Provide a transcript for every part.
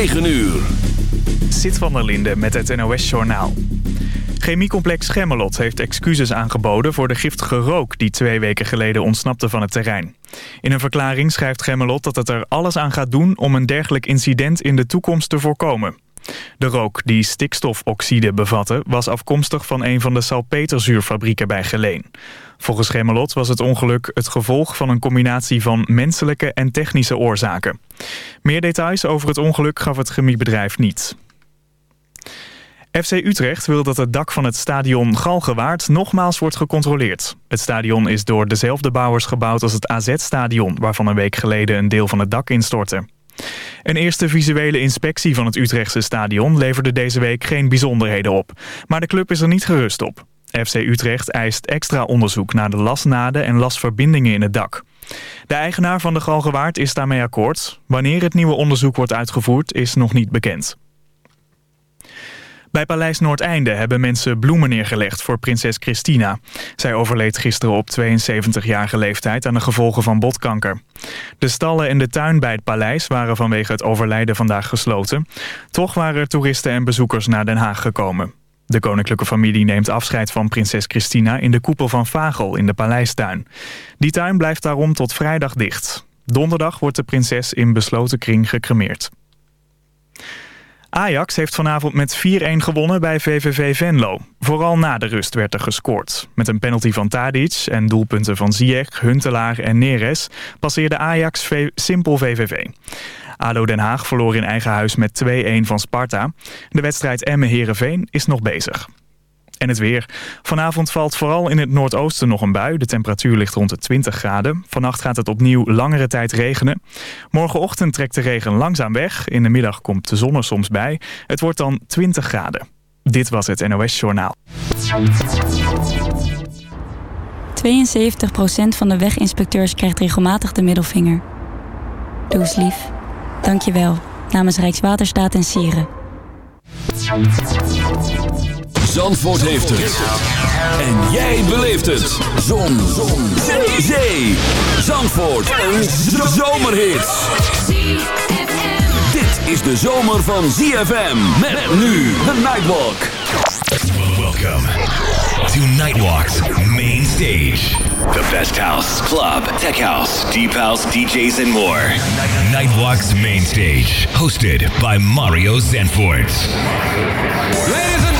9 uur. Zit van der Linde met het NOS-journaal. Chemiecomplex Gemmelot heeft excuses aangeboden voor de giftige rook... die twee weken geleden ontsnapte van het terrein. In een verklaring schrijft Gemmelot dat het er alles aan gaat doen... om een dergelijk incident in de toekomst te voorkomen. De rook die stikstofoxide bevatte... was afkomstig van een van de salpeterzuurfabrieken bij Geleen. Volgens Gemmelot was het ongeluk het gevolg van een combinatie van menselijke en technische oorzaken. Meer details over het ongeluk gaf het chemiebedrijf niet. FC Utrecht wil dat het dak van het stadion Galgenwaard nogmaals wordt gecontroleerd. Het stadion is door dezelfde bouwers gebouwd als het AZ-stadion... waarvan een week geleden een deel van het dak instortte. Een eerste visuele inspectie van het Utrechtse stadion leverde deze week geen bijzonderheden op. Maar de club is er niet gerust op. FC Utrecht eist extra onderzoek naar de lasnaden en lasverbindingen in het dak. De eigenaar van de Galgenwaard is daarmee akkoord. Wanneer het nieuwe onderzoek wordt uitgevoerd is nog niet bekend. Bij Paleis Noordeinde hebben mensen bloemen neergelegd voor prinses Christina. Zij overleed gisteren op 72-jarige leeftijd aan de gevolgen van botkanker. De stallen en de tuin bij het paleis waren vanwege het overlijden vandaag gesloten. Toch waren er toeristen en bezoekers naar Den Haag gekomen. De koninklijke familie neemt afscheid van prinses Christina in de koepel van Vagel in de paleistuin. Die tuin blijft daarom tot vrijdag dicht. Donderdag wordt de prinses in besloten kring gecremeerd. Ajax heeft vanavond met 4-1 gewonnen bij VVV Venlo. Vooral na de rust werd er gescoord. Met een penalty van Tadic en doelpunten van Ziyech, Huntelaar en Neres... passeerde Ajax simpel VVV. ADO Den Haag verloor in eigen huis met 2-1 van Sparta. De wedstrijd Emmen-Herenveen is nog bezig. En het weer. Vanavond valt vooral in het noordoosten nog een bui. De temperatuur ligt rond de 20 graden. Vannacht gaat het opnieuw langere tijd regenen. Morgenochtend trekt de regen langzaam weg. In de middag komt de zon er soms bij. Het wordt dan 20 graden. Dit was het NOS Journaal. 72% van de weginspecteurs krijgt regelmatig de middelvinger. Doe eens lief. Dank je wel. Namens Rijkswaterstaat en Sieren. Zandvoort heeft het. En jij beleeft het. Zon. Zon. Zee. Zee. Zandvoort. Een zomerhit. Dit is de zomer van ZFM. Met nu de Nightwalk. Welcome to Nightwalk's main stage. The best house, club, tech house, deep house, DJs and more. Nightwalk's main stage. Hosted by Mario Zanfort. Ladies and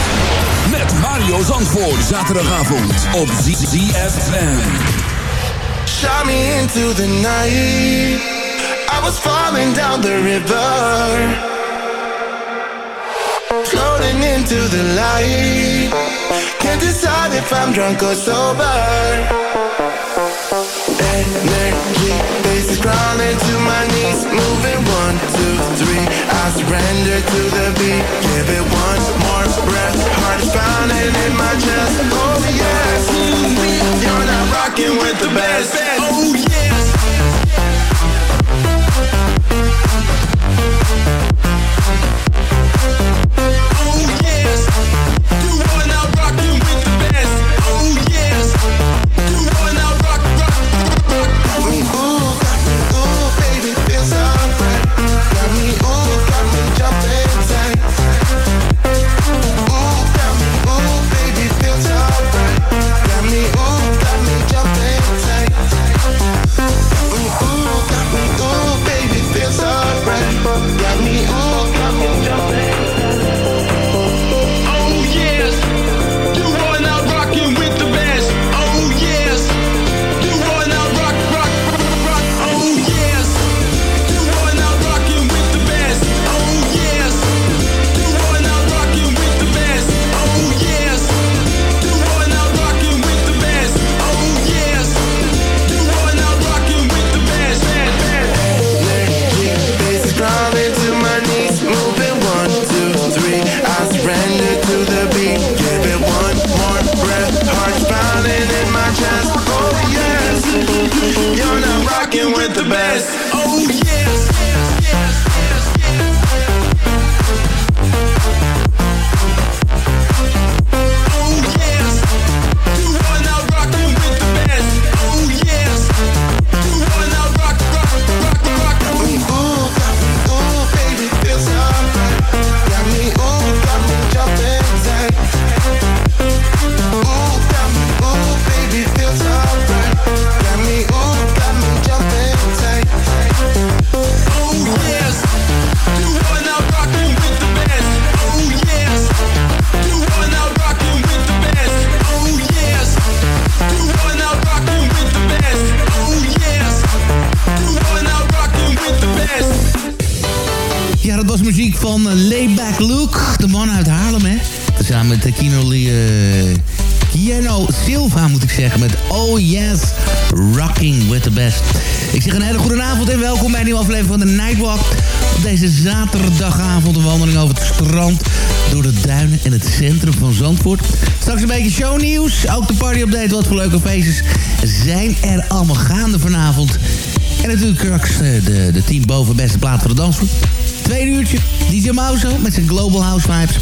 Mario Zandvoort. Zaterdagavond op ZFM. Shot me into the night. I was falling down the river. Floating into the light. Can't decide if I'm drunk or sober. Energy, faces crawling to my knees. Moving one, two, three. Surrender to the beat. Give it one more breath. Heart is pounding in my chest. Oh yes, you're not rocking with the best. Oh yes. Yes. Zaterdagavond een wandeling over het strand, door de duinen en het centrum van Zandvoort. Straks een beetje shownieuws, ook de party-update, wat voor leuke feestjes zijn er allemaal gaande vanavond. En natuurlijk straks eh, de, de team boven beste plaat voor de dansvoet. Tweede uurtje, DJ Mauso met zijn Global House Vibes.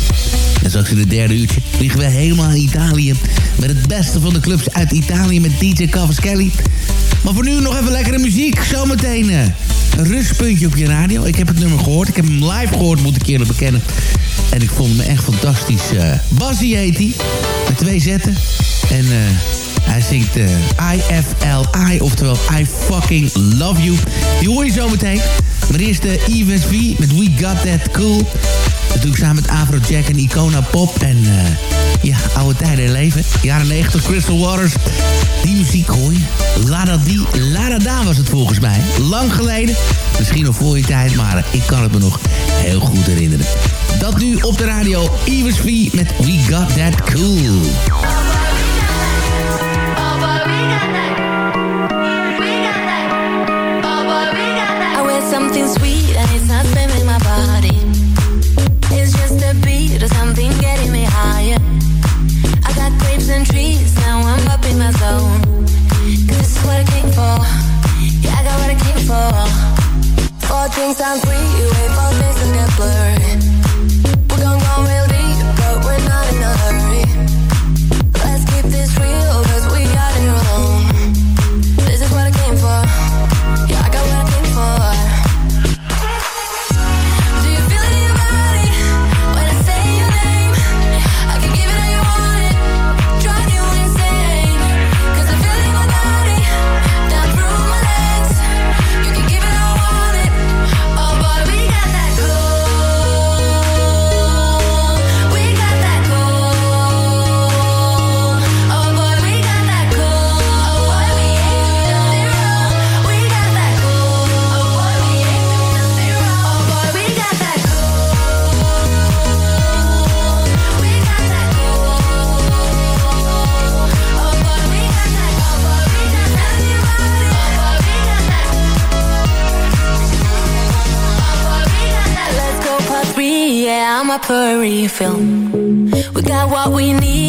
En straks in het derde uurtje vliegen we helemaal in Italië... met het beste van de clubs uit Italië met DJ Cavaschelli. Maar voor nu nog even lekkere muziek. Zometeen een rustpuntje op je radio. Ik heb het nummer gehoord. Ik heb hem live gehoord, moet ik eerlijk bekennen. En ik vond hem echt fantastisch. Uh, heet hij. Met twee zetten. En... Uh, hij zingt uh, IFLI, oftewel I fucking love you. Die hoor je zo meteen. Maar eerst de Evans V met We Got That Cool. Ik samen met Afrojack en Icona Pop. En uh, ja, oude tijden in leven. Jaren 90, Crystal Waters. Die muziek hoor je. Lada Di, Lada Da was het volgens mij. Lang geleden. Misschien nog voor je tijd, maar ik kan het me nog heel goed herinneren. Dat nu op de radio. Evans V met We Got That Cool. something sweet and it's not spamming my body. And trees, now I'm up in my zone. Cause this is what I came for. Yeah, I got what I came for. Four drinks on three, wait for this and get Refill. We got what we need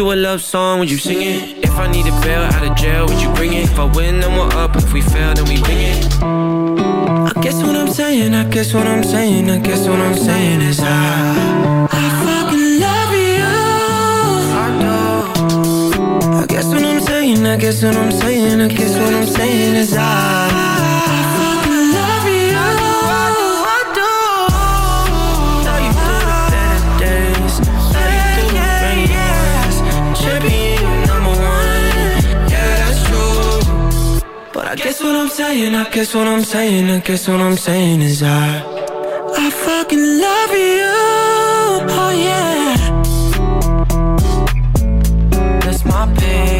you a love song, would you sing it? If I need a bail out of jail, would you bring it? If I win, then we're up. If we fail, then we bring it. I guess what I'm saying, I guess what I'm saying, I guess what I'm saying is I, I fucking love you. I do. I guess what I'm saying, I guess what I'm saying, I guess what I'm saying is I, I I guess what I'm saying, I guess what I'm saying, I guess what I'm saying is I I fucking love you, oh yeah. That's my baby,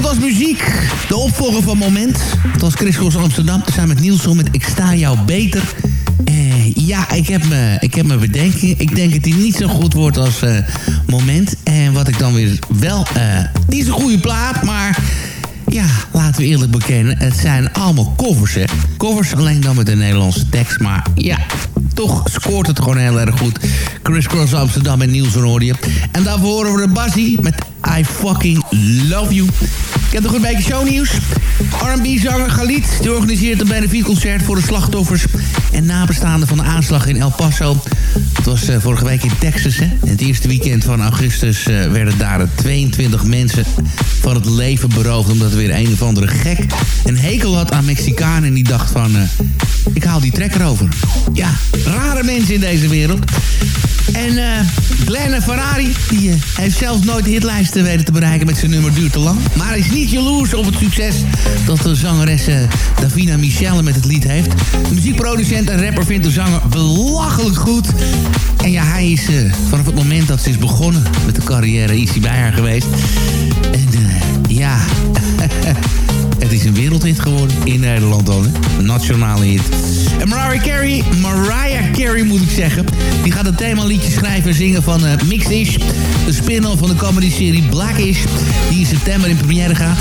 was muziek. De opvolger van Moment. Het was Chris Amsterdam. Samen met Nielsen met Ik sta jou beter. Eh, ja, ik heb, me, ik heb me bedenken. Ik denk dat hij niet zo goed wordt als uh, Moment. En wat ik dan weer wel... Uh, niet zo'n goede plaat, maar... Ja, laten we eerlijk bekennen. Het zijn allemaal covers, hè. Covers alleen dan met een Nederlandse tekst. Maar ja, toch scoort het gewoon heel erg goed. Chris Cross Amsterdam en Niels je. En daarvoor horen we de Bazzi met I Fucking Love You. Ik heb nog een beetje shownieuws. R&B-zanger Galit die organiseert een benefietconcert voor de slachtoffers en nabestaanden van de aanslag in El Paso. Het was uh, vorige week in Texas, hè. Het eerste weekend van augustus uh, werden daar 22 mensen van het leven beroofd... omdat er weer een of andere gek een hekel had aan Mexicanen... en die dacht van, uh, ik haal die trekker over. Ja, rare mensen in deze wereld. En uh, Ferrari, die heeft zelfs nooit de hitlijsten weten te bereiken met zijn nummer Duurt te lang. Maar hij is niet jaloers op het succes dat de zangeres Davina Michelle met het lied heeft. De muziekproducent en rapper vindt de zanger belachelijk goed. En ja, hij is vanaf het moment dat ze is begonnen met de carrière, is hij bij haar geweest. En ja... Het is een wereldhit geworden in Nederland dan, hè? Een nationale hit. En Mariah Carey, Mariah Carey moet ik zeggen... die gaat een themaliedje schrijven en zingen van uh, Mixed-ish. De spin-off van de comedy-serie Blackish... die in september in première gaat.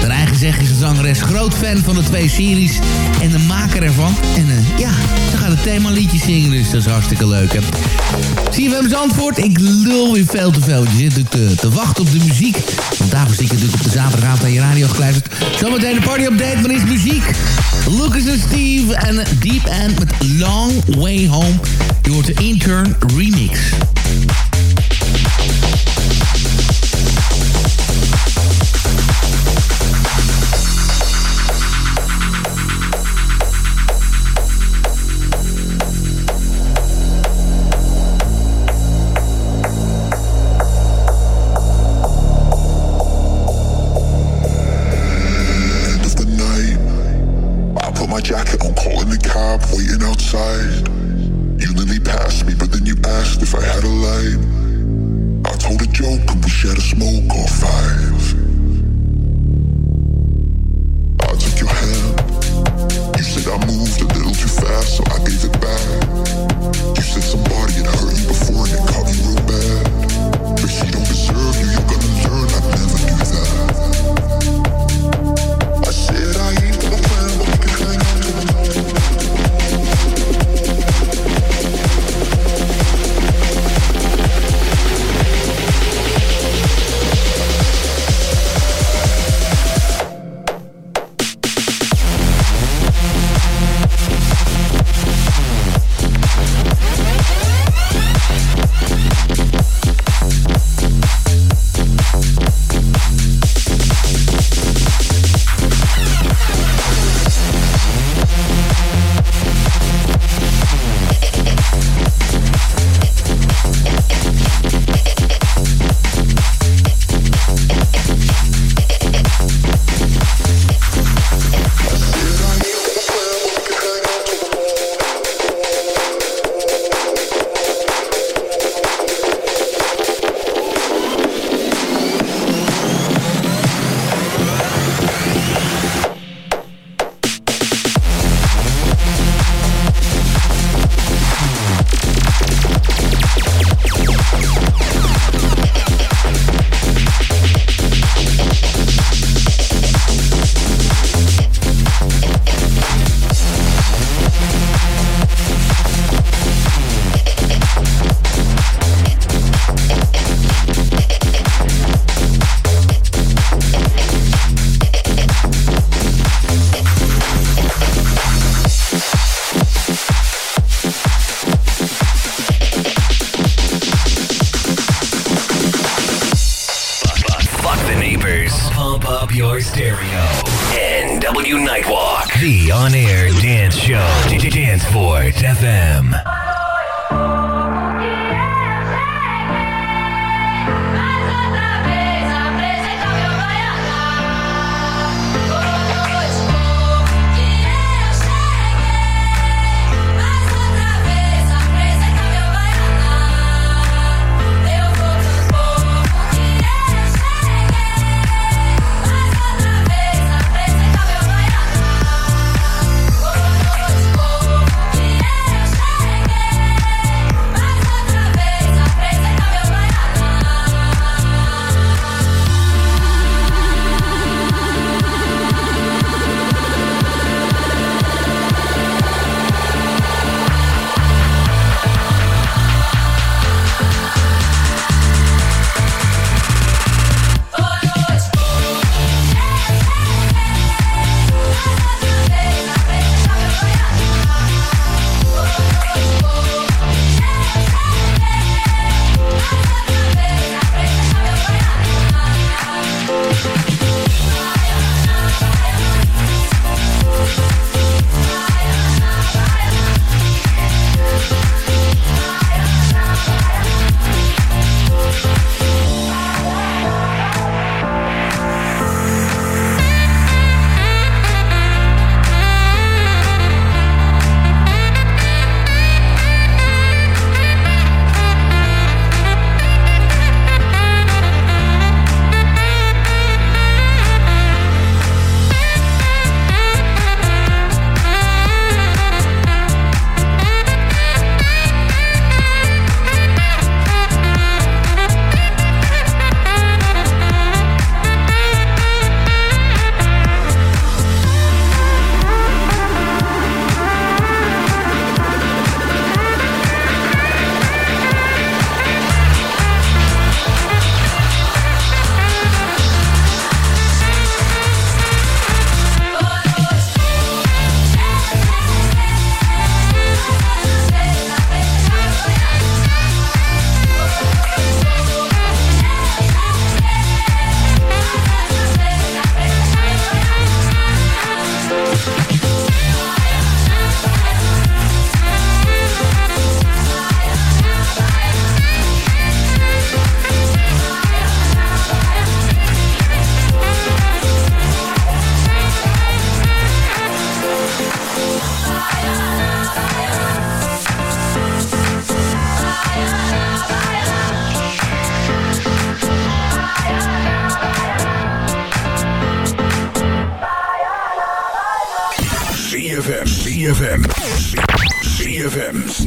Naar eigen zeggen is de zangeres groot fan van de twee series... en de maker ervan. En uh, ja, ze gaat een themaliedje zingen, dus dat is hartstikke leuk, hè? Hem antwoord? Ik lul weer veel te veel. Je zit natuurlijk te, te wachten op de muziek. Want daarvoor zit je natuurlijk op de zaterdagavond aan je radio gekluisterd. Zometeen de party update, maar is muziek. Lucas en Steve en Deep End met Long Way Home. Je hoort de Intern Remix. side.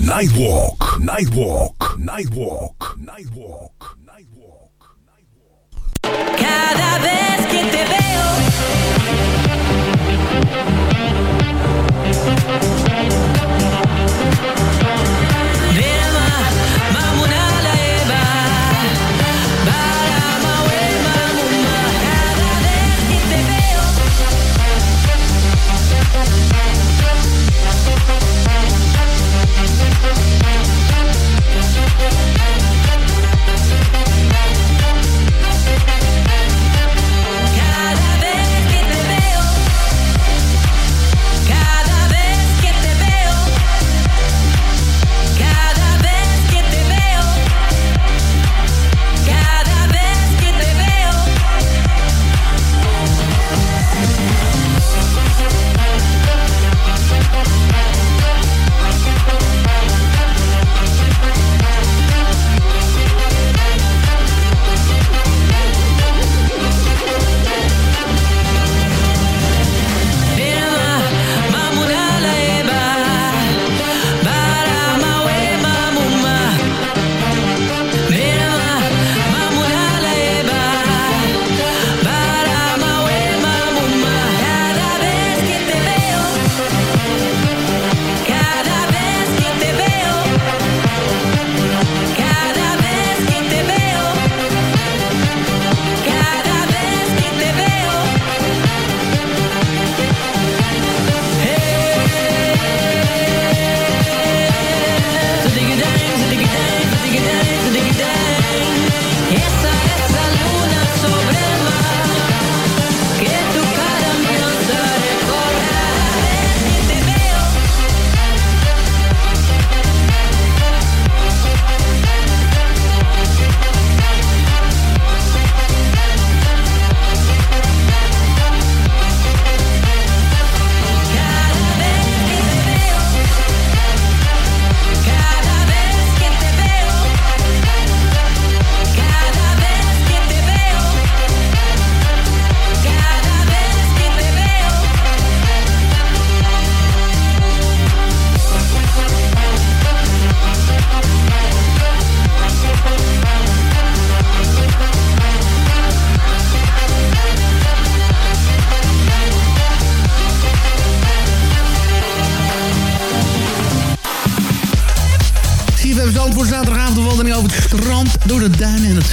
Nightwalk. Nightwalk. Nightwalk. Nightwalk. Nightwalk.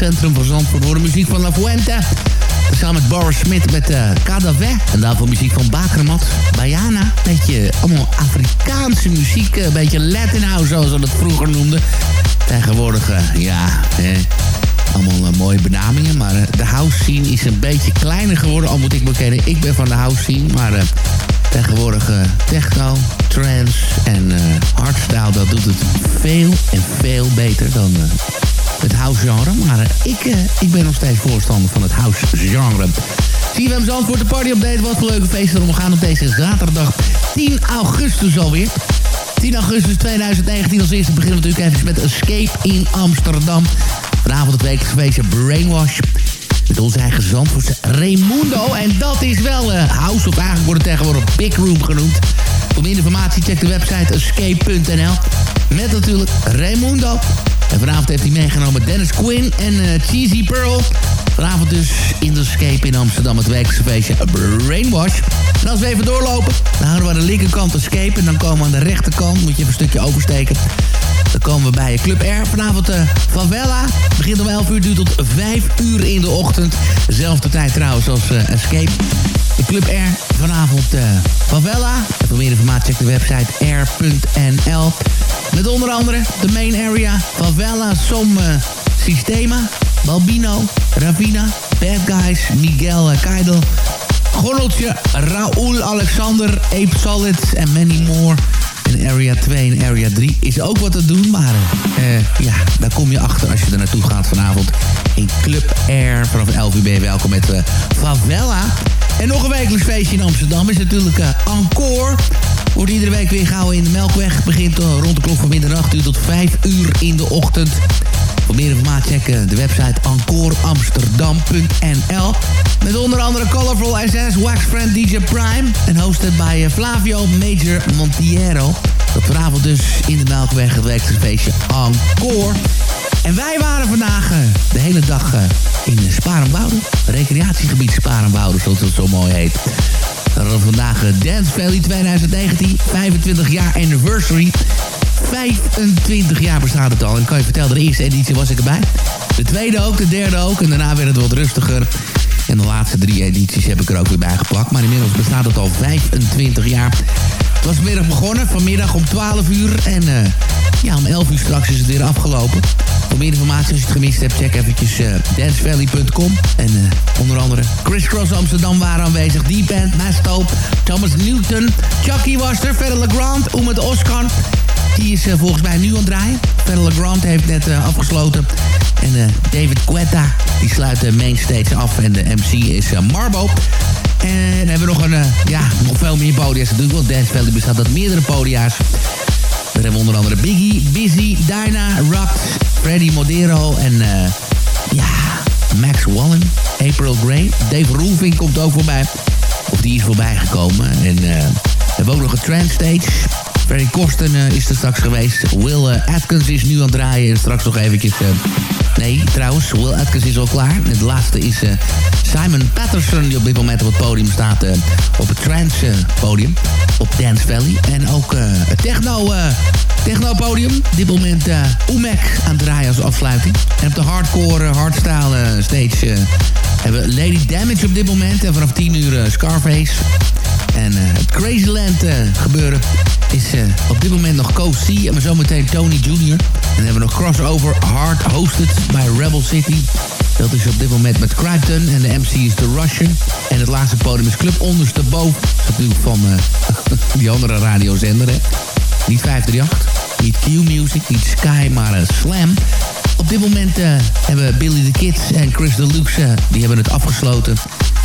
Centrum van Zandvoort. Voor de muziek van La Fuente. Samen met Boris Smit met uh. En daarvoor muziek van Bakermat. Bayana. Beetje allemaal Afrikaanse muziek. Een beetje Latin house, zoals we dat vroeger noemden. Tegenwoordig, eh, ja... Allemaal eh, mooie benamingen. Maar de house scene is een beetje kleiner geworden. Al moet ik bekennen, ik ben van de house scene. Maar tegenwoordig techno, trance en hardstyle... dat doet het veel en veel beter dan... het house genre. Maar eh, ik, eh, ik ben nog steeds voorstander van het house genre. CFM Zandvoort, de party update. Wat voor leuke feesten er omgaan op deze zaterdag 10 augustus alweer. 10 augustus 2019 als eerste beginnen we natuurlijk even met Escape in Amsterdam. Vanavond het wekelijkse feestje Brainwash. Met onze eigen Zandvoortse Raimundo. En dat is wel eh, house, of eigenlijk wordt tegenwoordig Big Room genoemd. Voor meer informatie check de website escape.nl. Met natuurlijk Raimundo. En vanavond heeft hij meegenomen Dennis Quinn en eh, Cheesy Pearl. Vanavond dus in de Escape in Amsterdam het wekelijkse feestje Brainwash. En als we even doorlopen, dan houden we aan de linkerkant Escape. En dan komen we aan de rechterkant, moet je even een stukje oversteken. Dan komen we bij Club R. Vanavond de Favela. Begint om 11 uur, duurt tot 5 uur in de ochtend. Dezelfde tijd trouwens als eh, Escape. Club R vanavond eh, Favela. Voor meer informatie check de website r.nl. Met onder andere de main area Favela Som eh, Sistema. Balbino, Ravina, Bad Guys, Miguel uh, Keidel, Gorreltje, Raoul, Alexander, Ape Solid en many more. En Area 2 en Area 3 is ook wat te doen, maar eh, ja, daar kom je achter als je er naartoe gaat vanavond. In Club Air, vanaf 11 uur ben je welkom met eh, Favela. En nog een wekelijks feestje in Amsterdam is natuurlijk eh, Encore. Wordt iedere week weer gehouden in de Melkweg. Begint eh, rond de klok van middernacht uur tot 5 uur in de ochtend. Voor meer informatie check eh, de website encoreamsterdam.nl. Met onder andere Colorful SS, Wax Friend DJ Prime. En hosted bij Flavio Major Montiero. Dat vanavond dus in de Melkweg het wekelijks feestje Encore. En wij waren vandaag uh, de hele dag uh, in Sparenwouden. Recreatiegebied Sparenwouden, zoals het zo mooi heet. Dan hadden we vandaag uh, Dance Valley 2019, 25 jaar anniversary. 25 jaar bestaat het al. En ik kan je vertellen, de eerste editie was ik erbij. De tweede ook, de derde ook. En daarna werd het wat rustiger. En de laatste drie edities heb ik er ook weer bij geplakt. Maar inmiddels bestaat het al 25 jaar. Was vanmiddag begonnen, vanmiddag om 12 uur. En uh, ja, om 11 uur straks is het weer afgelopen. Voor meer informatie, als je het gemist hebt, check eventjes uh, dancevalley.com. En uh, onder andere Chris Cross Amsterdam waren aanwezig. D-Band, Masto, Thomas Newton, Chucky was er, verder LeGrand, Oemet Oscar. Die is uh, volgens mij nu aan het draaien. Verder LeGrand heeft net afgesloten. En David Guetta, die sluit de mainstage af. En de MC is Marbo. En dan hebben we nog, een, ja, nog veel meer podia's. Natuurlijk, want Dance Valley bestaat uit meerdere podia's. Daar hebben we onder andere Biggie, Busy, Dinah, Rock, Freddy Modero en ja, Max Wallen, April Gray. Dave Roelvink komt ook voorbij. Of die is voorbij gekomen. En uh, we hebben ook nog een trance stage. Ferry Korsten uh, is er straks geweest. Will Atkins is nu aan het draaien. En straks nog eventjes... nee, trouwens, Will Atkins is al klaar. Het laatste is Simon Patterson, die op dit moment op het podium staat. op het trance podium. Op Dance Valley. En ook het techno... Techno-podium. Op dit moment uh, Oemek aan het draaien als afsluiting. En op de hardcore, hardstyle stage hebben we Lady Damage op dit moment. En vanaf 10 uur Scarface. En het Crazyland gebeuren is op dit moment nog Co-C. En maar zometeen Tony Jr. En dan hebben we nog Crossover Hard Hosted bij Rebel City. Dat is op dit moment met Crichton. En de MC is The Russian. En het laatste podium is Club Ondersteboven. Natuurlijk van die andere radiozender, hè. Niet 538, niet Q-Music, niet Sky, maar Slam. Op dit moment uh, hebben Billy the Kids en Chris Deluxe, die hebben het afgesloten.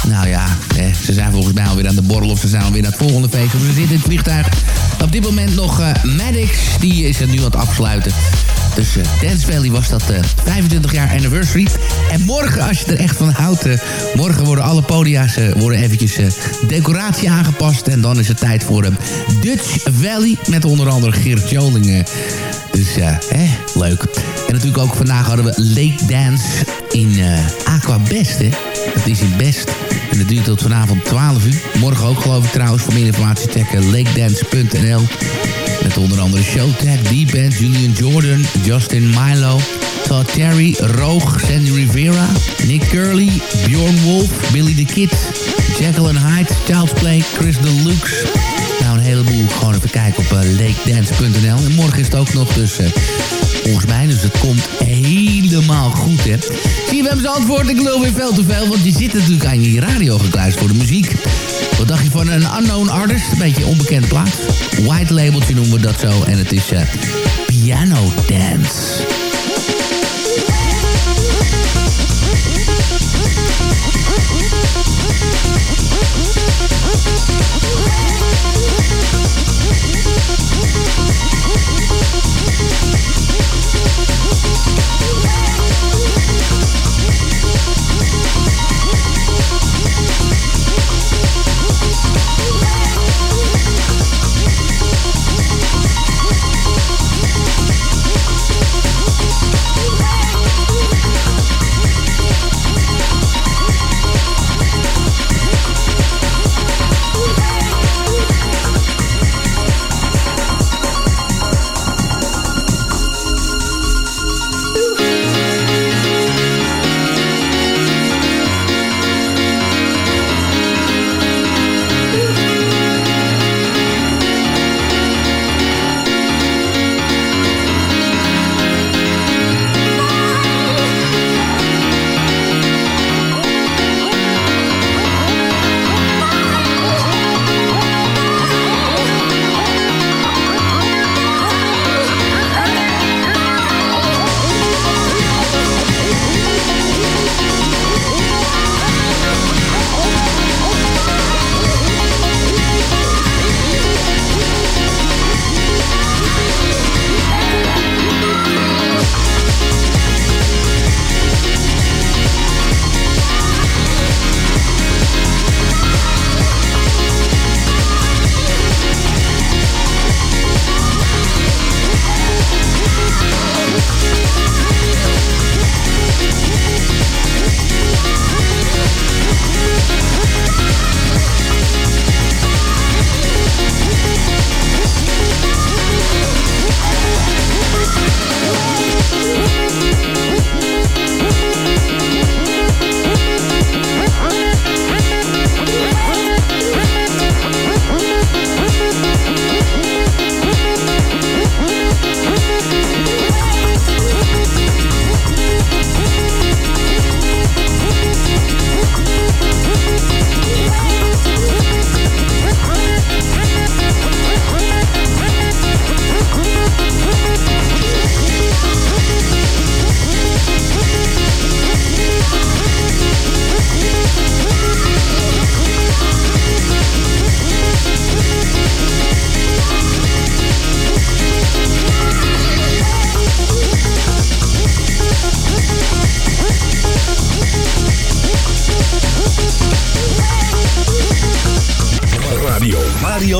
Nou ja, eh, ze zijn volgens mij alweer aan de borrel of ze zijn alweer naar het volgende feest. Of zitten in het vliegtuig. Op dit moment nog Maddox, die is het nu aan het afsluiten. Dus uh, Dance Valley was dat uh, 25 jaar anniversary. En morgen, als je er echt van houdt... Uh, morgen worden alle podia's worden eventjes decoratie aangepast. En dan is het tijd voor Dutch Valley. Met onder andere Geert Joling. dus ja, leuk. En natuurlijk ook vandaag hadden we Lake Dance in Aqua Best. Dat is in Best. En dat duurt tot vanavond 12 uur. Morgen ook geloof ik trouwens. Voor meer informatie checken lakedance.nl. Met onder andere Showtech, D-Band, Julian Jordan, Justin Milo, Todd Terry, Roog, Sandy Rivera, Nick Curley, Bjorn Wolf, Billy the Kid, Jacqueline Hyde, Child's Play, Chris Deluxe. Nou, een heleboel. Gewoon even kijken op uh, lakedance.nl. En morgen is het ook nog, dus... Uh, volgens mij, dus het komt helemaal goed, hè. Zie je, we antwoord, ik lul weer veel te veel, want je zit natuurlijk aan je radio gekluisterd voor de muziek. Wat dacht je van een unknown artist? Een beetje onbekend plaats. White labeltje noemen we dat zo. En het is eh, Piano Dance.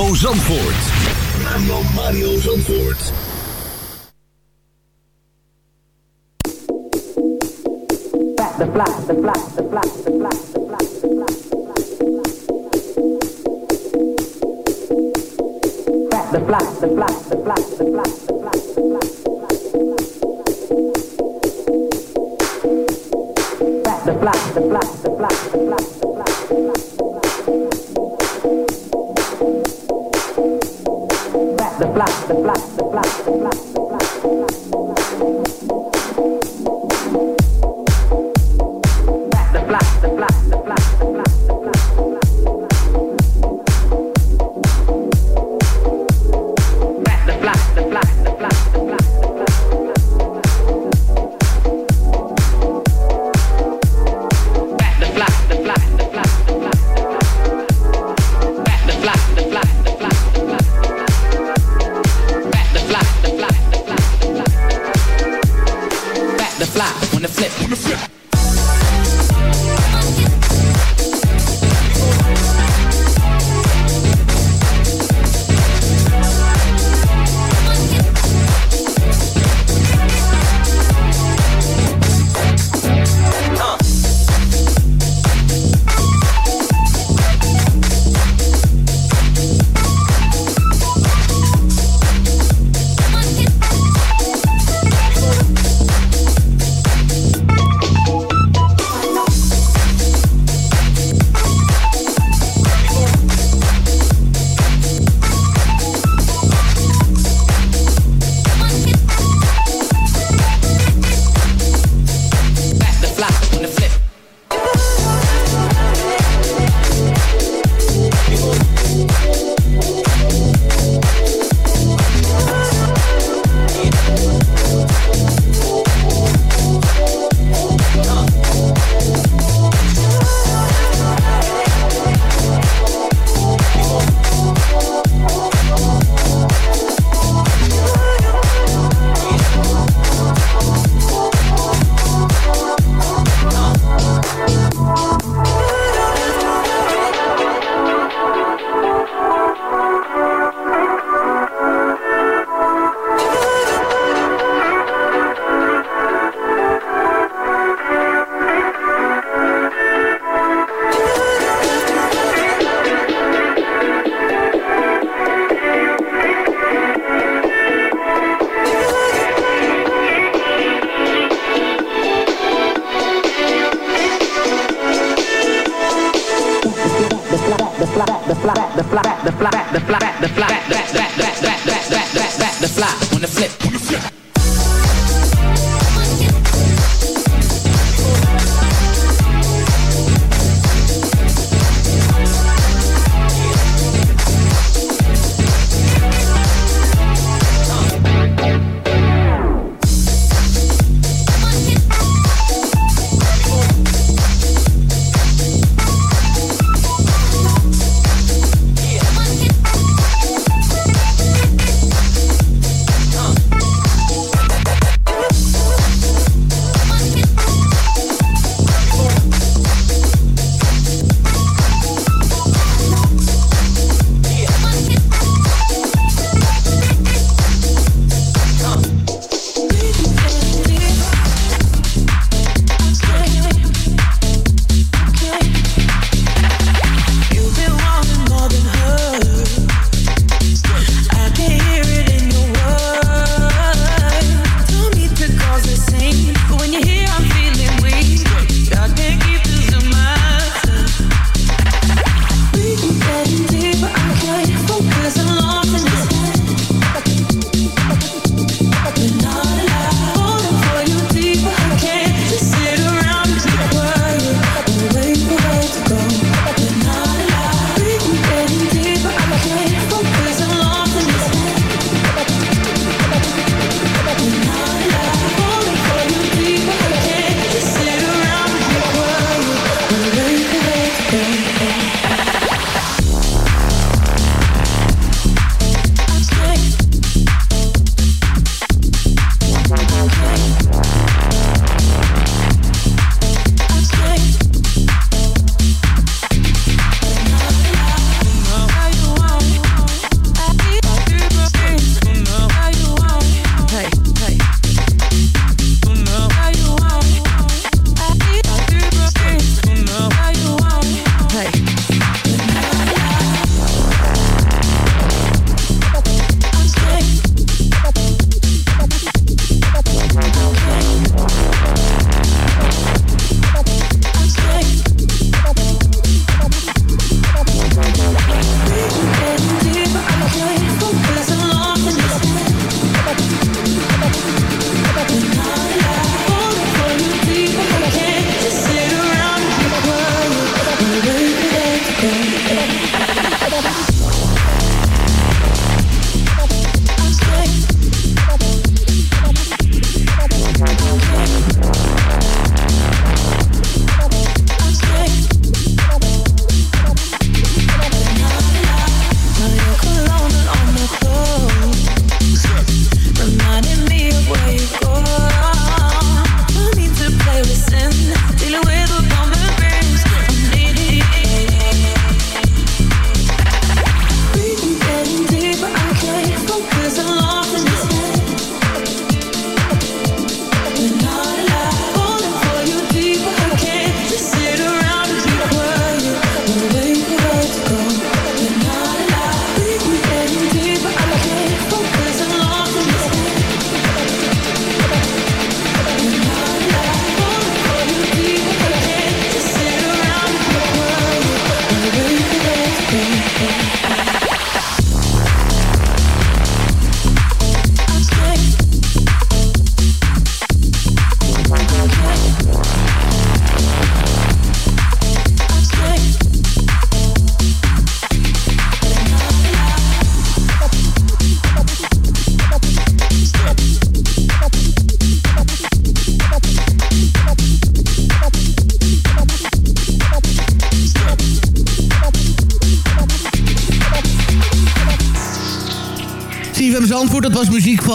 Mario Zandvoort. Radio Mario Zandvoort. The flat, the flat, the flat, the flat, the flat, the flat, the flat, the flat, the flat, the flat, the flat, the flat, the flat, the flat, the flat, the flat,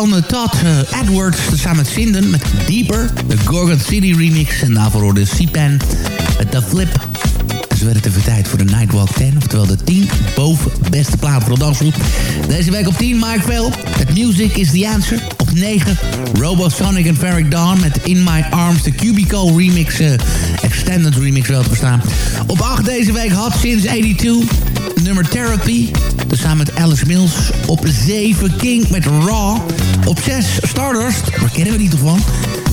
van Todd uh, Edwards. Samen met Sinden met Deeper. De Gorgon City remix. En daarvoor hoorde C-Pan met The Flip. En zo werd het even tijd voor de Nightwalk 10. Oftewel de 10 boven beste plaat voor de dansgroep. Deze week op 10 Mike Vell. Het Music is the Answer. Op 9 Robosonic en Ferric Dawn met In My Arms. De Cubicle remix. Uh, extended remix wel te verstaan. Op 8 deze week Hot Since 82 nummer Therapy. Samen met Alice Mills. Op 7 King met Raw. Op 6 Stardust. Waar kennen we toch van?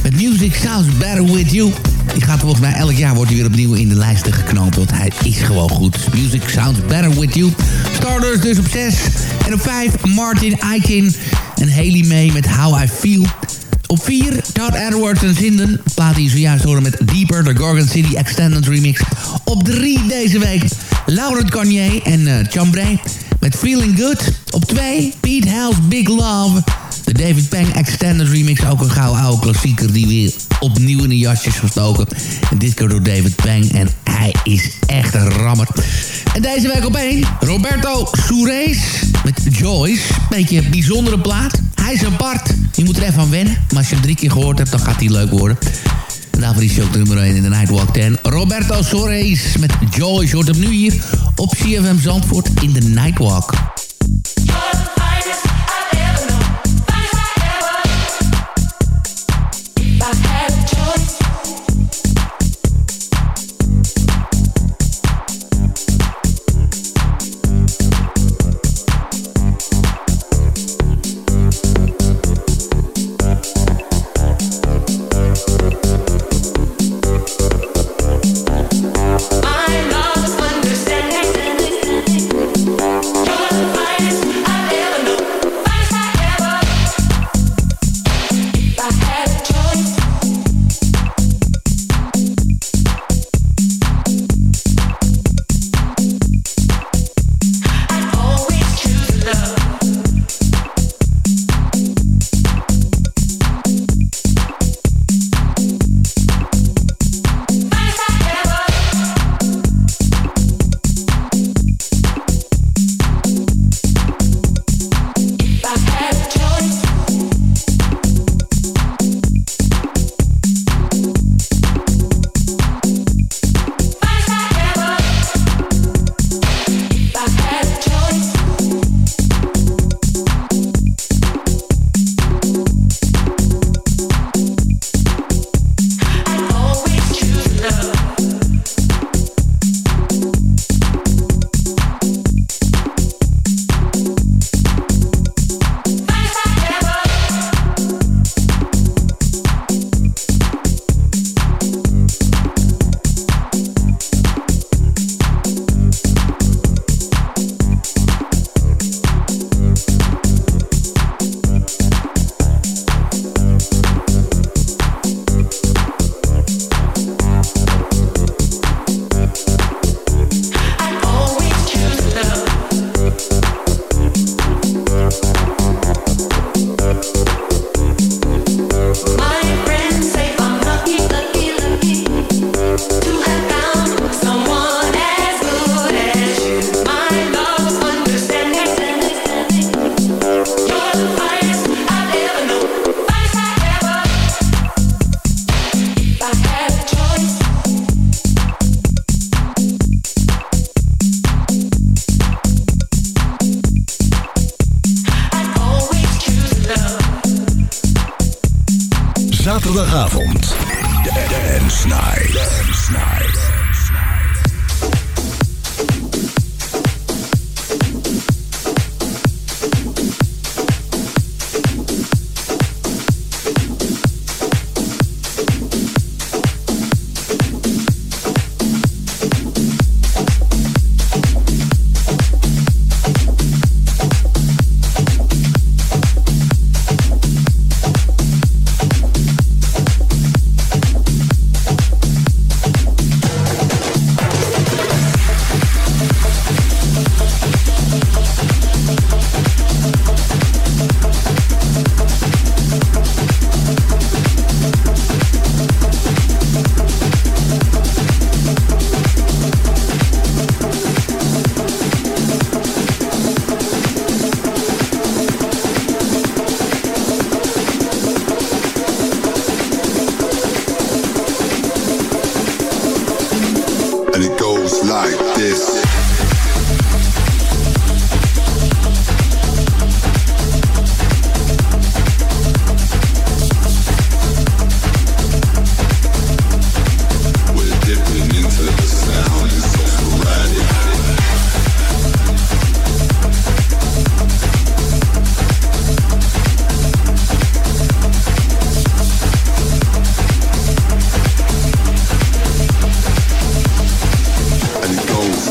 Met Music Sounds Better With You. Die gaat volgens mij elk jaar wordt hij weer opnieuw in de lijsten geknoopt. Want hij is gewoon goed. Music Sounds Better With You. Stardust dus op 6. En op 5 Martin Aikin en Haley May met How I Feel. Op 4 Todd Edwards en Zinden. Plaat die zojuist horen met Deeper, de Gorgon City Extended Remix. Op 3 deze week Laurent Garnier en uh, Chambray met Feeling Good. Op 2 Pete House Big Love. De David Peng Extended Remix, ook een gauw oude klassieker die weer opnieuw in de jasjes gestoken. En dit keer door David Peng en hij is echt een rammer. En deze week op 1 Roberto Soures met Joyce. Beetje een bijzondere plaat. Hij is apart. Je moet er even aan wennen. Maar als je hem drie keer gehoord hebt, dan gaat hij leuk worden. En daarvoor is hij ook nummer 1 in de Nightwalk 10. Roberto Soares met Joy. hoort hem nu hier op CFM Zandvoort in de Nightwalk.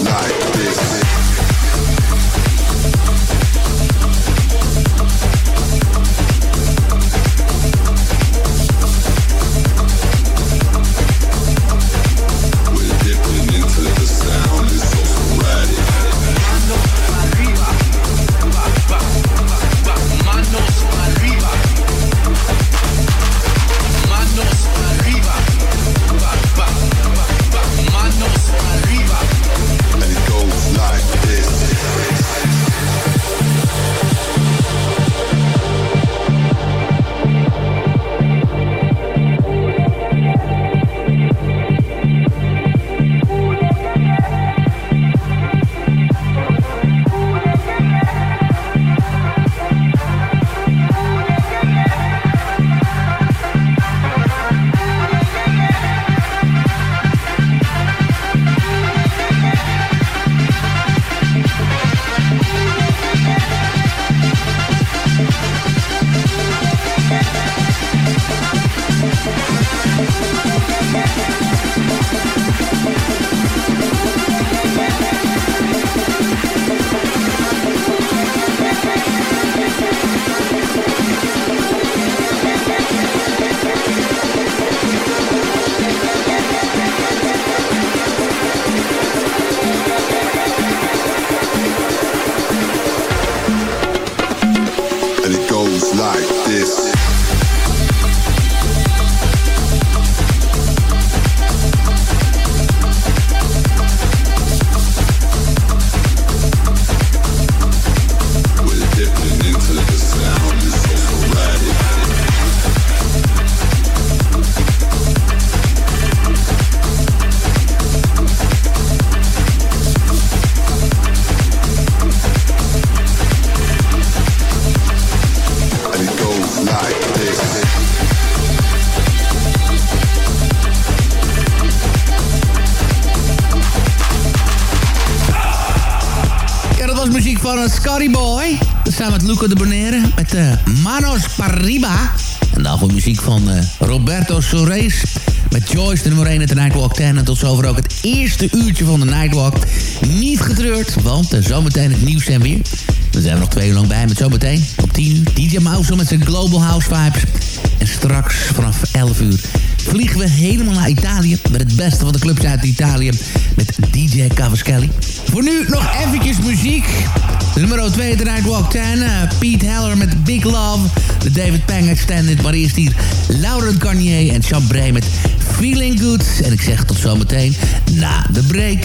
night. Scotty Boy. Samen met Luca de Bonaire met uh, Manos Pariba. En daarvoor muziek van uh, Roberto Soares met Joyce, de nummer 1 uit Nightwalk 10. En tot zover ook het eerste uurtje van de Nightwalk. Niet getreurd, want uh, zometeen het nieuws en weer. We zijn er nog twee uur lang bij met zometeen op 10 uur. DJ Mouse met zijn Global House Vibes. En straks vanaf 11 uur vliegen we helemaal naar Italië... met het beste van de clubs uit Italië met DJ Cavaschelli. Voor nu nog eventjes muziek. Nummer 2 de Nightwalk 10. Uh, Pete Heller met Big Love. De David Pang Extended. Maar eerst hier Laurent Garnier en Chambray met Feeling Good. En ik zeg tot zometeen na de break.